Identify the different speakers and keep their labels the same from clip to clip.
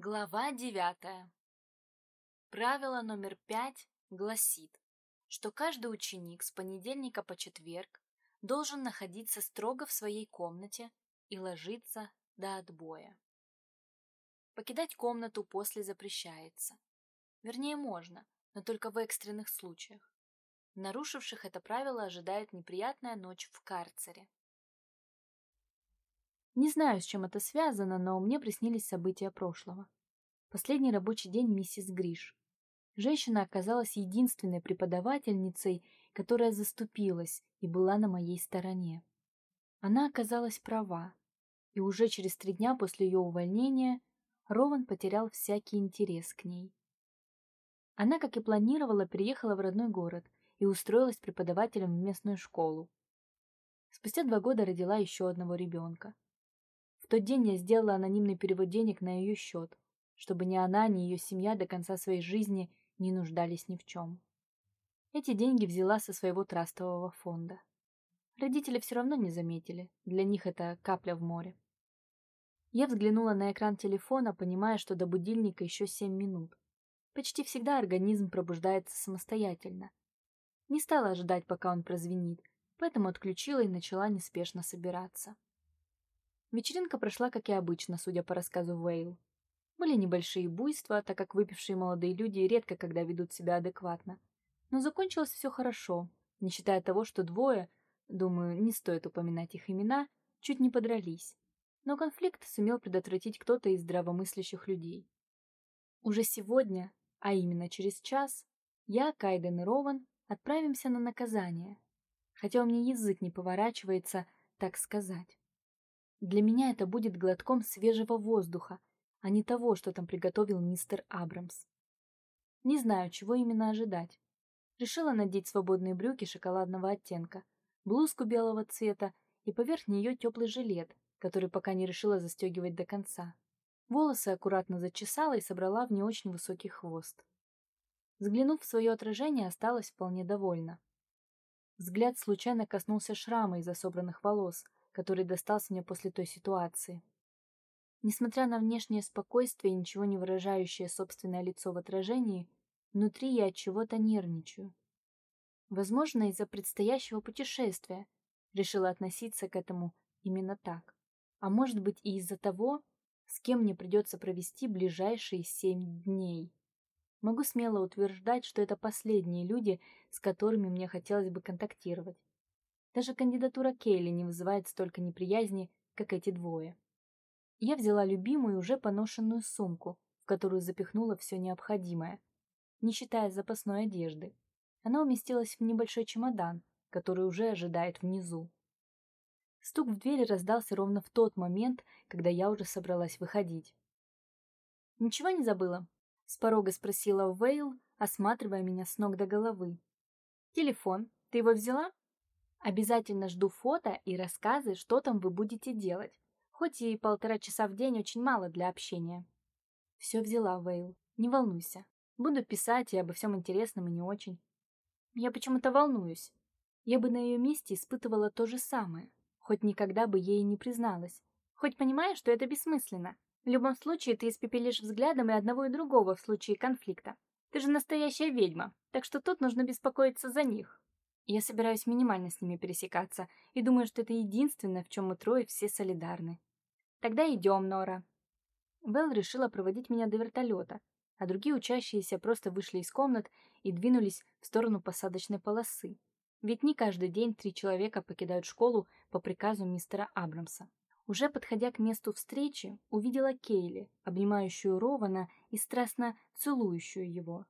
Speaker 1: Глава девятая. Правило номер пять гласит, что каждый ученик с понедельника по четверг должен находиться строго в своей комнате и ложиться до отбоя. Покидать комнату после запрещается. Вернее, можно, но только в экстренных случаях. Нарушивших это правило ожидает неприятная ночь в карцере. Не знаю, с чем это связано, но мне приснились события прошлого. Последний рабочий день миссис Гриш. Женщина оказалась единственной преподавательницей, которая заступилась и была на моей стороне. Она оказалась права, и уже через три дня после ее увольнения Рован потерял всякий интерес к ней. Она, как и планировала, переехала в родной город и устроилась преподавателем в местную школу. Спустя два года родила еще одного ребенка. Тот день я сделала анонимный перевод денег на ее счет, чтобы ни она, ни ее семья до конца своей жизни не нуждались ни в чем. Эти деньги взяла со своего трастового фонда. Родители все равно не заметили, для них это капля в море. Я взглянула на экран телефона, понимая, что до будильника еще семь минут. Почти всегда организм пробуждается самостоятельно. Не стала ожидать, пока он прозвенит, поэтому отключила и начала неспешно собираться. Вечеринка прошла, как и обычно, судя по рассказу Вейл. Были небольшие буйства, так как выпившие молодые люди редко когда ведут себя адекватно. Но закончилось все хорошо, не считая того, что двое, думаю, не стоит упоминать их имена, чуть не подрались. Но конфликт сумел предотвратить кто-то из здравомыслящих людей. Уже сегодня, а именно через час, я, Кайден и Рован отправимся на наказание. Хотя у меня язык не поворачивается, так сказать. Для меня это будет глотком свежего воздуха, а не того, что там приготовил мистер Абрамс. Не знаю, чего именно ожидать. Решила надеть свободные брюки шоколадного оттенка, блузку белого цвета и поверх нее теплый жилет, который пока не решила застегивать до конца. Волосы аккуратно зачесала и собрала в не очень высокий хвост. Взглянув в свое отражение, осталась вполне довольна. Взгляд случайно коснулся шрама из-за собранных волос — который достался мне после той ситуации. Несмотря на внешнее спокойствие и ничего не выражающее собственное лицо в отражении, внутри я от чего-то нервничаю. Возможно, из-за предстоящего путешествия решила относиться к этому именно так. А может быть и из-за того, с кем мне придется провести ближайшие семь дней. Могу смело утверждать, что это последние люди, с которыми мне хотелось бы контактировать. Даже кандидатура Кейли не вызывает столько неприязни, как эти двое. Я взяла любимую уже поношенную сумку, в которую запихнула все необходимое, не считая запасной одежды. Она уместилась в небольшой чемодан, который уже ожидает внизу. Стук в двери раздался ровно в тот момент, когда я уже собралась выходить. «Ничего не забыла?» — с порога спросила Вейл, осматривая меня с ног до головы. «Телефон. Ты его взяла?» Обязательно жду фото и рассказы, что там вы будете делать. Хоть и полтора часа в день очень мало для общения. Все взяла, Вейл. Не волнуйся. Буду писать и обо всем интересном и не очень. Я почему-то волнуюсь. Я бы на ее месте испытывала то же самое, хоть никогда бы ей не призналась. Хоть понимаешь, что это бессмысленно. В любом случае ты испепелишь взглядом и одного и другого в случае конфликта. Ты же настоящая ведьма, так что тут нужно беспокоиться за них. Я собираюсь минимально с ними пересекаться и думаю, что это единственное, в чем мы трое все солидарны. Тогда идем, Нора. Белл решила проводить меня до вертолета, а другие учащиеся просто вышли из комнат и двинулись в сторону посадочной полосы. Ведь не каждый день три человека покидают школу по приказу мистера Абрамса. Уже подходя к месту встречи, увидела Кейли, обнимающую Рована и страстно целующую его.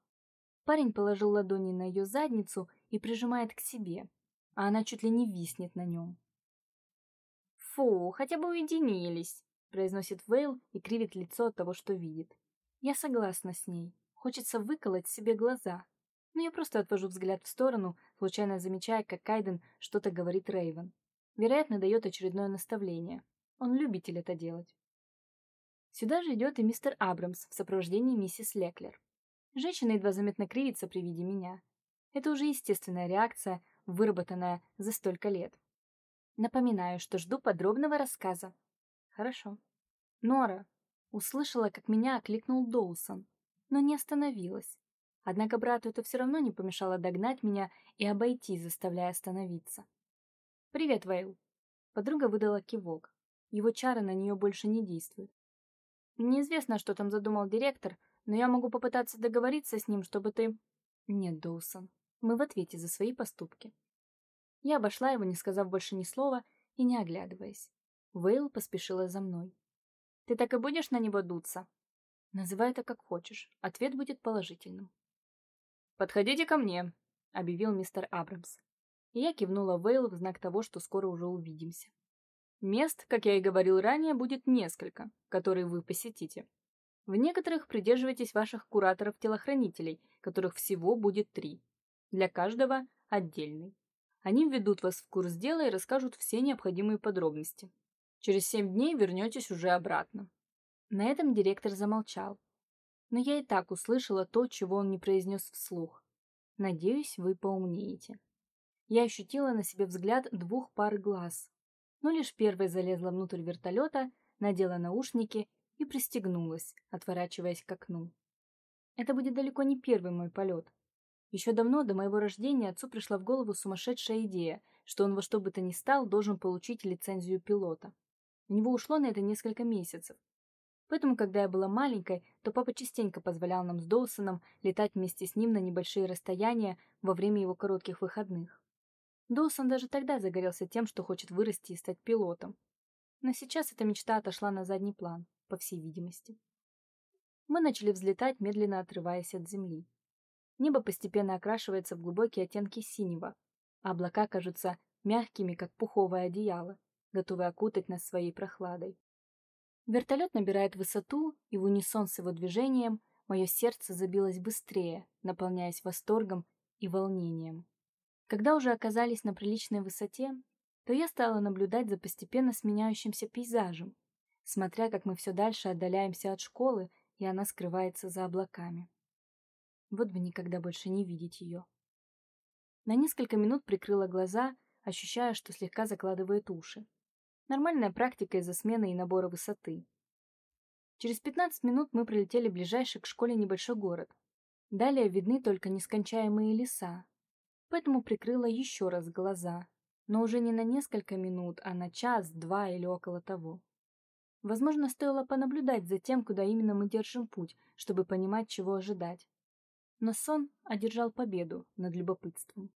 Speaker 1: Парень положил ладони на ее задницу и прижимает к себе, а она чуть ли не виснет на нем. «Фу, хотя бы уединились», — произносит Вейл и кривит лицо от того, что видит. Я согласна с ней. Хочется выколоть себе глаза. Но я просто отвожу взгляд в сторону, случайно замечая, как Кайден что-то говорит Рейвен. Вероятно, дает очередное наставление. Он любитель это делать. Сюда же идет и мистер Абрамс в сопровождении миссис Леклер. Женщина едва заметно кривится при виде меня. Это уже естественная реакция, выработанная за столько лет. Напоминаю, что жду подробного рассказа. Хорошо. Нора, Услышала, как меня окликнул Доусон, но не остановилась. Однако брату это все равно не помешало догнать меня и обойти, заставляя остановиться. «Привет, Вейл!» Подруга выдала кивок. Его чары на нее больше не действуют. Неизвестно, что там задумал директор, но я могу попытаться договориться с ним, чтобы ты... Нет, Доусон, мы в ответе за свои поступки. Я обошла его, не сказав больше ни слова и не оглядываясь. Вейл поспешила за мной. «Ты так и будешь на него дуться?» «Называй это как хочешь. Ответ будет положительным».
Speaker 2: «Подходите ко мне», — объявил мистер Абрамс.
Speaker 1: И я кивнула Вейл в знак того, что скоро уже увидимся.
Speaker 2: Мест, как я и говорил ранее, будет несколько, которые вы посетите. В некоторых придерживайтесь ваших кураторов-телохранителей, которых всего будет три. Для каждого отдельный. Они введут вас в курс дела и расскажут все необходимые подробности. Через семь дней вернетесь уже обратно.
Speaker 1: На этом директор замолчал. Но я и так услышала то, чего он не произнес вслух. Надеюсь, вы поумнеете. Я ощутила на себе взгляд двух пар глаз. Но лишь первая залезла внутрь вертолета, надела наушники и пристегнулась, отворачиваясь к окну. Это будет далеко не первый мой полет. Еще давно, до моего рождения, отцу пришла в голову сумасшедшая идея, что он во что бы то ни стал должен получить лицензию пилота. У него ушло на это несколько месяцев. Поэтому, когда я была маленькой, то папа частенько позволял нам с Доусоном летать вместе с ним на небольшие расстояния во время его коротких выходных. Доусон даже тогда загорелся тем, что хочет вырасти и стать пилотом. Но сейчас эта мечта отошла на задний план по всей видимости. Мы начали взлетать, медленно отрываясь от земли. Небо постепенно окрашивается в глубокие оттенки синего, а облака кажутся мягкими, как пуховое одеяло, готовые окутать нас своей прохладой. Вертолет набирает высоту, и в унисон с его движением мое сердце забилось быстрее, наполняясь восторгом и волнением. Когда уже оказались на приличной высоте, то я стала наблюдать за постепенно сменяющимся пейзажем, смотря как мы все дальше отдаляемся от школы, и она скрывается за облаками. Вот бы никогда больше не видеть ее. На несколько минут прикрыла глаза, ощущая, что слегка закладывает уши. Нормальная практика из-за смены и набора высоты. Через 15 минут мы прилетели ближайший к школе небольшой город. Далее видны только нескончаемые леса. Поэтому прикрыла еще раз глаза, но уже не на несколько минут, а на час, два или около того. Возможно, стоило понаблюдать за тем, куда именно мы держим путь, чтобы понимать, чего ожидать. Но сон одержал победу над любопытством.